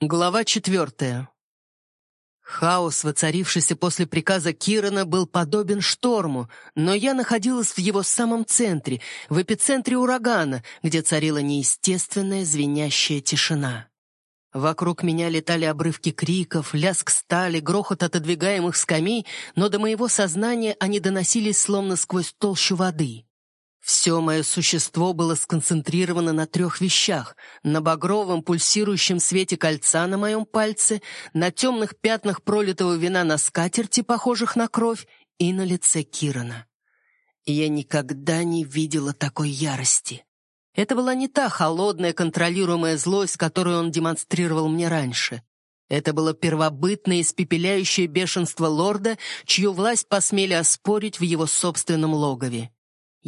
Глава четвертая. Хаос, воцарившийся после приказа Кирана, был подобен шторму, но я находилась в его самом центре, в эпицентре урагана, где царила неестественная звенящая тишина. Вокруг меня летали обрывки криков, лязг стали, грохот отодвигаемых скамей, но до моего сознания они доносились словно сквозь толщу воды. Все мое существо было сконцентрировано на трех вещах — на багровом пульсирующем свете кольца на моем пальце, на темных пятнах пролитого вина на скатерти, похожих на кровь, и на лице Кирана. Я никогда не видела такой ярости. Это была не та холодная, контролируемая злость, которую он демонстрировал мне раньше. Это было первобытное, испепеляющее бешенство лорда, чью власть посмели оспорить в его собственном логове.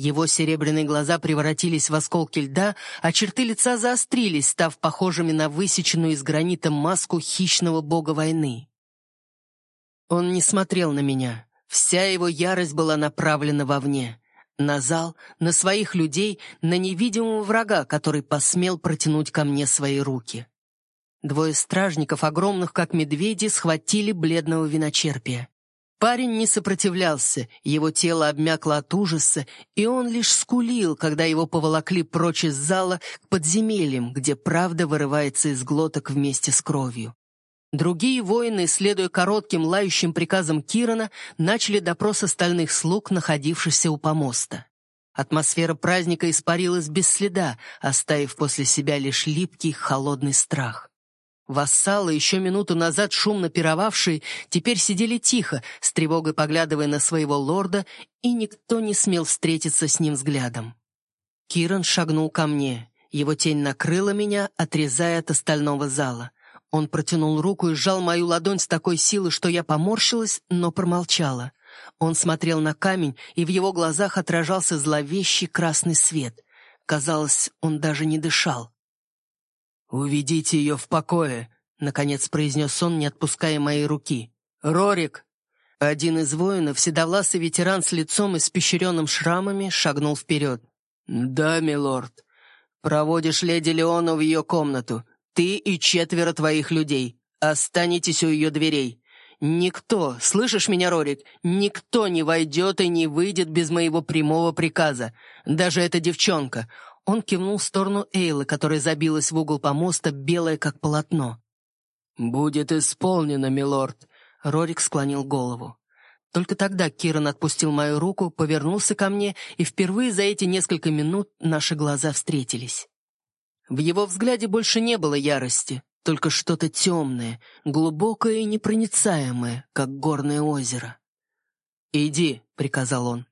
Его серебряные глаза превратились в осколки льда, а черты лица заострились, став похожими на высеченную из гранита маску хищного бога войны. Он не смотрел на меня. Вся его ярость была направлена вовне. На зал, на своих людей, на невидимого врага, который посмел протянуть ко мне свои руки. Двое стражников, огромных как медведи, схватили бледного виночерпия. Парень не сопротивлялся, его тело обмякло от ужаса, и он лишь скулил, когда его поволокли прочь из зала к подземельям, где правда вырывается из глоток вместе с кровью. Другие воины, следуя коротким лающим приказам Кирана, начали допрос остальных слуг, находившихся у помоста. Атмосфера праздника испарилась без следа, оставив после себя лишь липкий, холодный страх. Вассалы, еще минуту назад шумно пировавшие, теперь сидели тихо, с тревогой поглядывая на своего лорда, и никто не смел встретиться с ним взглядом. Киран шагнул ко мне. Его тень накрыла меня, отрезая от остального зала. Он протянул руку и сжал мою ладонь с такой силой, что я поморщилась, но промолчала. Он смотрел на камень, и в его глазах отражался зловещий красный свет. Казалось, он даже не дышал. «Уведите ее в покое», — наконец произнес он, не отпуская моей руки. «Рорик!» Один из воинов, седовласый ветеран с лицом испещренным шрамами, шагнул вперед. «Да, милорд. Проводишь леди Леону в ее комнату. Ты и четверо твоих людей. Останетесь у ее дверей. Никто, слышишь меня, Рорик, никто не войдет и не выйдет без моего прямого приказа. Даже эта девчонка. Он кивнул в сторону Эйлы, которая забилась в угол помоста, белая как полотно. «Будет исполнено, милорд», — Рорик склонил голову. Только тогда Киран отпустил мою руку, повернулся ко мне, и впервые за эти несколько минут наши глаза встретились. В его взгляде больше не было ярости, только что-то темное, глубокое и непроницаемое, как горное озеро. «Иди», — приказал он.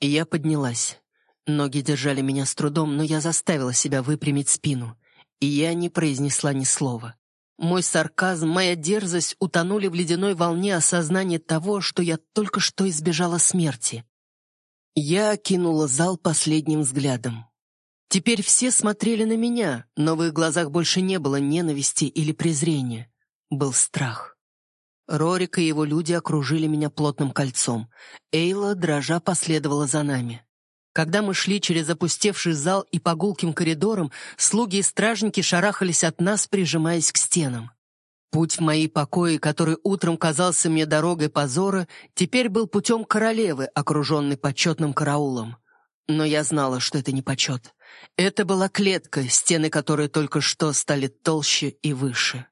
И я поднялась. Ноги держали меня с трудом, но я заставила себя выпрямить спину. И я не произнесла ни слова. Мой сарказм, моя дерзость утонули в ледяной волне осознания того, что я только что избежала смерти. Я окинула зал последним взглядом. Теперь все смотрели на меня, но в их глазах больше не было ненависти или презрения. Был страх. Рорик и его люди окружили меня плотным кольцом. Эйла, дрожа, последовала за нами. Когда мы шли через опустевший зал и по гулким коридорам, слуги и стражники шарахались от нас, прижимаясь к стенам. Путь в мои покои, который утром казался мне дорогой позора, теперь был путем королевы, окруженной почетным караулом. Но я знала, что это не почет. Это была клетка, стены которой только что стали толще и выше.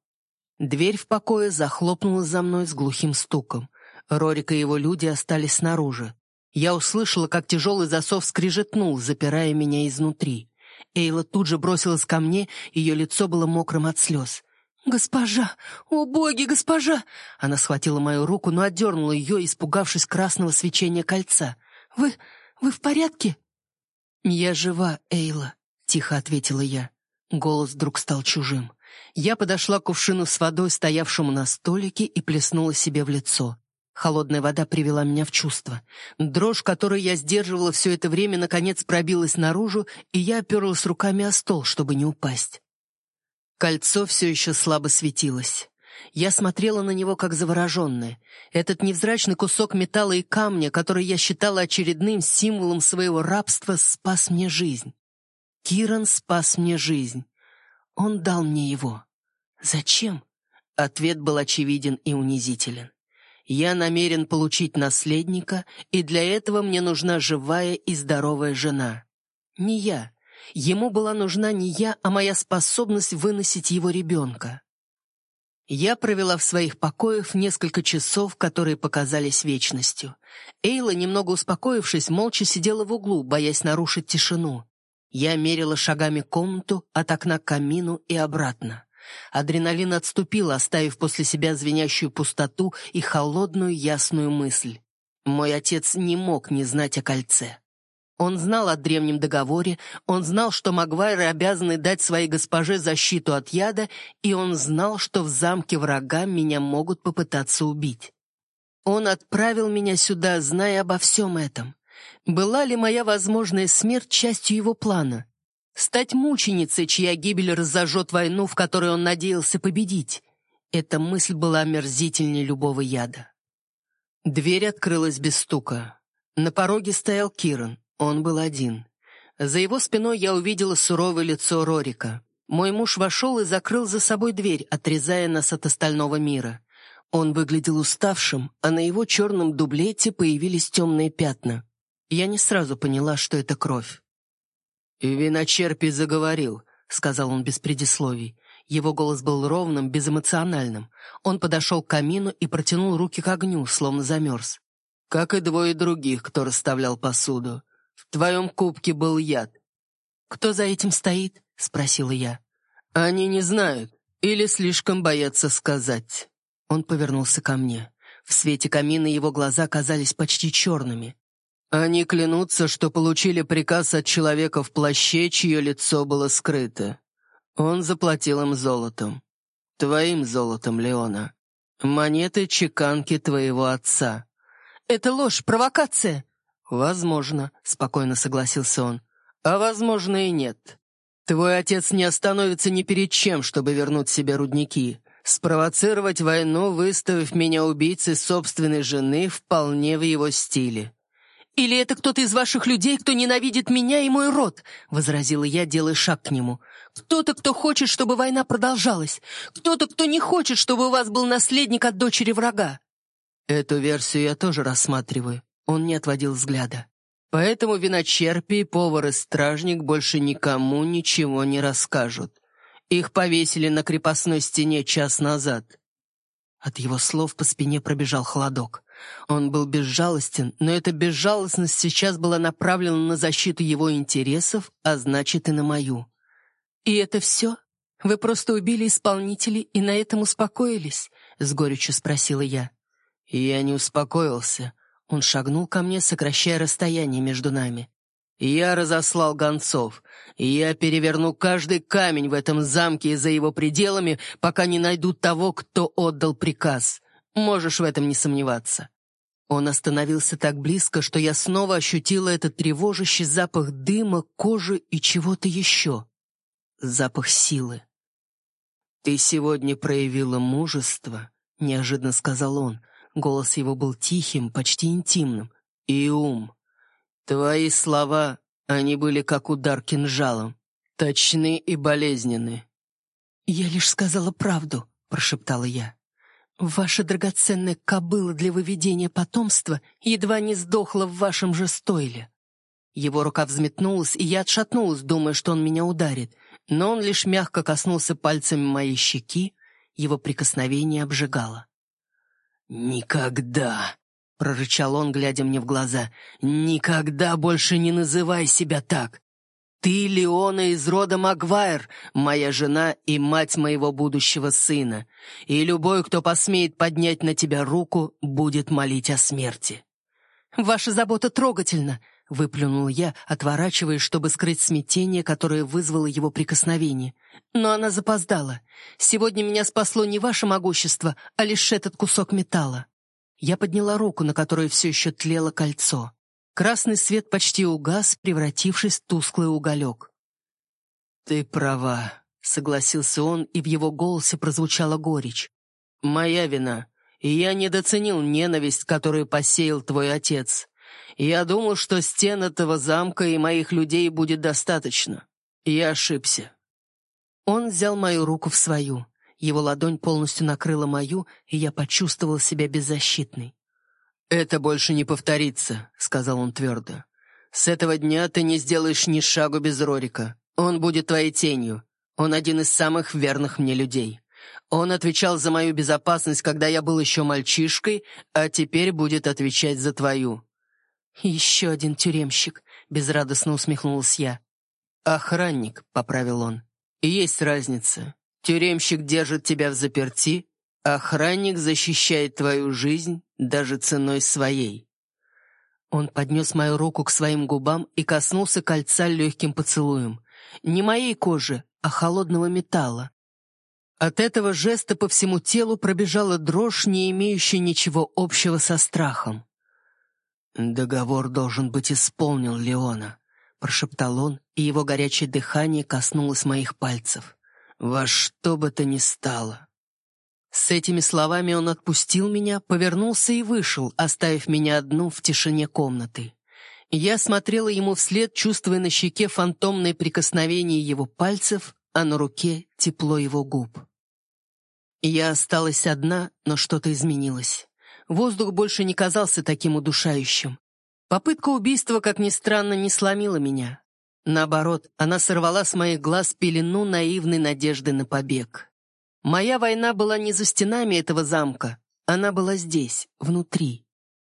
Дверь в покое захлопнулась за мной с глухим стуком. Рорик и его люди остались снаружи. Я услышала, как тяжелый засов скрижетнул, запирая меня изнутри. Эйла тут же бросилась ко мне, ее лицо было мокрым от слез. «Госпожа! О, боги, госпожа!» Она схватила мою руку, но отдернула ее, испугавшись красного свечения кольца. «Вы... вы в порядке?» «Я жива, Эйла», — тихо ответила я. Голос вдруг стал чужим. Я подошла к кувшину с водой, стоявшему на столике, и плеснула себе в лицо. Холодная вода привела меня в чувство. Дрожь, которую я сдерживала все это время, наконец пробилась наружу, и я оперлась руками о стол, чтобы не упасть. Кольцо все еще слабо светилось. Я смотрела на него как завороженная. Этот невзрачный кусок металла и камня, который я считала очередным символом своего рабства, спас мне жизнь. Киран спас мне жизнь. Он дал мне его. Зачем? Ответ был очевиден и унизителен. Я намерен получить наследника, и для этого мне нужна живая и здоровая жена. Не я. Ему была нужна не я, а моя способность выносить его ребенка. Я провела в своих покоях несколько часов, которые показались вечностью. Эйла, немного успокоившись, молча сидела в углу, боясь нарушить тишину. Я мерила шагами комнату от окна к камину и обратно. Адреналин отступил, оставив после себя звенящую пустоту и холодную ясную мысль. Мой отец не мог не знать о кольце. Он знал о древнем договоре, он знал, что Магуайры обязаны дать своей госпоже защиту от яда, и он знал, что в замке врага меня могут попытаться убить. Он отправил меня сюда, зная обо всем этом. Была ли моя возможная смерть частью его плана? Стать мученицей, чья гибель разожжет войну, в которой он надеялся победить? Эта мысль была омерзительнее любого яда. Дверь открылась без стука. На пороге стоял Киран. Он был один. За его спиной я увидела суровое лицо Рорика. Мой муж вошел и закрыл за собой дверь, отрезая нас от остального мира. Он выглядел уставшим, а на его черном дублете появились темные пятна. Я не сразу поняла, что это кровь. «Виночерпий заговорил», — сказал он без предисловий. Его голос был ровным, безэмоциональным. Он подошел к камину и протянул руки к огню, словно замерз. «Как и двое других, кто расставлял посуду. В твоем кубке был яд». «Кто за этим стоит?» — спросила я. «Они не знают или слишком боятся сказать». Он повернулся ко мне. В свете камина его глаза казались почти черными. «Они клянутся, что получили приказ от человека в плаще, чье лицо было скрыто. Он заплатил им золотом. Твоим золотом, Леона. Монеты чеканки твоего отца». «Это ложь, провокация!» «Возможно», — спокойно согласился он. «А возможно и нет. Твой отец не остановится ни перед чем, чтобы вернуть себе рудники. Спровоцировать войну, выставив меня убийцей собственной жены, вполне в его стиле». «Или это кто-то из ваших людей, кто ненавидит меня и мой род?» — возразила я, делая шаг к нему. «Кто-то, кто хочет, чтобы война продолжалась. Кто-то, кто не хочет, чтобы у вас был наследник от дочери врага». «Эту версию я тоже рассматриваю. Он не отводил взгляда. Поэтому виночерпи, повар и стражник больше никому ничего не расскажут. Их повесили на крепостной стене час назад. От его слов по спине пробежал холодок. Он был безжалостен, но эта безжалостность сейчас была направлена на защиту его интересов, а значит и на мою. «И это все? Вы просто убили исполнителей и на этом успокоились?» — с горечью спросила я. «Я не успокоился. Он шагнул ко мне, сокращая расстояние между нами. «Я разослал гонцов, я переверну каждый камень в этом замке и за его пределами, пока не найду того, кто отдал приказ. Можешь в этом не сомневаться». Он остановился так близко, что я снова ощутила этот тревожащий запах дыма, кожи и чего-то еще. Запах силы. «Ты сегодня проявила мужество», — неожиданно сказал он, — Голос его был тихим, почти интимным. «И ум. Твои слова, они были как удар кинжалом. Точны и болезненны». «Я лишь сказала правду», — прошептала я. «Ваша драгоценная кобыла для выведения потомства едва не сдохла в вашем же стойле». Его рука взметнулась, и я отшатнулась, думая, что он меня ударит, но он лишь мягко коснулся пальцами моей щеки, его прикосновение обжигало. «Никогда!» — прорычал он, глядя мне в глаза. «Никогда больше не называй себя так! Ты Леона из рода Магуайр, моя жена и мать моего будущего сына, и любой, кто посмеет поднять на тебя руку, будет молить о смерти». «Ваша забота трогательна!» — выплюнул я, отворачиваясь, чтобы скрыть смятение, которое вызвало его прикосновение. «Но она запоздала. Сегодня меня спасло не ваше могущество, а лишь этот кусок металла». Я подняла руку, на которой все еще тлело кольцо. Красный свет почти угас, превратившись в тусклый уголек. «Ты права», — согласился он, и в его голосе прозвучала горечь. «Моя вина, я недооценил ненависть, которую посеял твой отец. Я думал, что стен этого замка и моих людей будет достаточно. Я ошибся. Он взял мою руку в свою. Его ладонь полностью накрыла мою, и я почувствовал себя беззащитной. «Это больше не повторится», — сказал он твердо. «С этого дня ты не сделаешь ни шагу без Рорика. Он будет твоей тенью. Он один из самых верных мне людей. Он отвечал за мою безопасность, когда я был еще мальчишкой, а теперь будет отвечать за твою». «Еще один тюремщик», — безрадостно усмехнулась я. «Охранник», — поправил он. «Есть разница. Тюремщик держит тебя в заперти, охранник защищает твою жизнь даже ценой своей». Он поднес мою руку к своим губам и коснулся кольца легким поцелуем. Не моей кожи, а холодного металла. От этого жеста по всему телу пробежала дрожь, не имеющая ничего общего со страхом. «Договор должен быть исполнен, Леона», — прошептал он, и его горячее дыхание коснулось моих пальцев. «Во что бы то ни стало». С этими словами он отпустил меня, повернулся и вышел, оставив меня одну в тишине комнаты. Я смотрела ему вслед, чувствуя на щеке фантомное прикосновение его пальцев, а на руке тепло его губ. Я осталась одна, но что-то изменилось. Воздух больше не казался таким удушающим. Попытка убийства, как ни странно, не сломила меня. Наоборот, она сорвала с моих глаз пелену наивной надежды на побег. Моя война была не за стенами этого замка, она была здесь, внутри.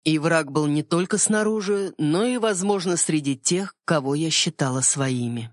И враг был не только снаружи, но и, возможно, среди тех, кого я считала своими.